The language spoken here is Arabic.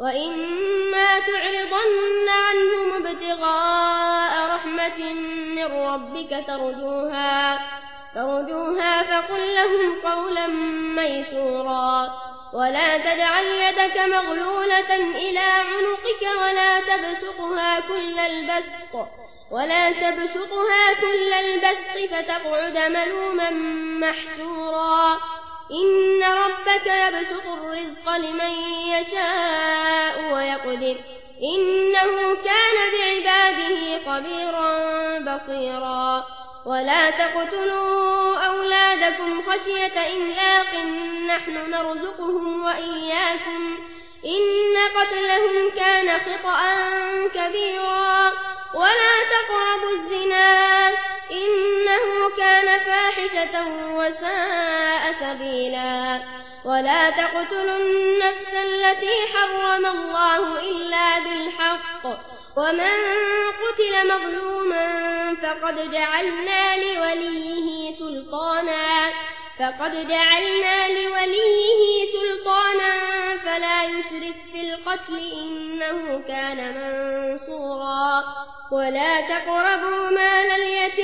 وإما تعرضن عنهم ابتغاء رحمة من ربك ترجوها, ترجوها فقل لهم قولا ميسورا. ولا تجعل يدك مغلولة إلى عنقك ولا تبسطها كل البسط ولا تبسطها كل البسط فتقعد ملوما محسورا. إن ربك يبسط الرزق لمن يشاء ويقدر. إنه كان بعباده خبيرا بصيرا. ولا تقتلوا أولادكم خشية إملاق. نحن نرزقهم وإياكم. إن قتلهم كان خطأ كبيرا. ولا تقربوا الزنا. إنه كان فاحشة وساء سبيلا. ولا تقتلوا النفس التي حرم الله إلا بالحق. ومن قتل مظلوما فقد جعلنا لوليه سلطانا. فقد جعلنا لوليه سلطانا. فلا يسرف في القتل إنه كان منصورا. ولا تقربوا مال اليتيم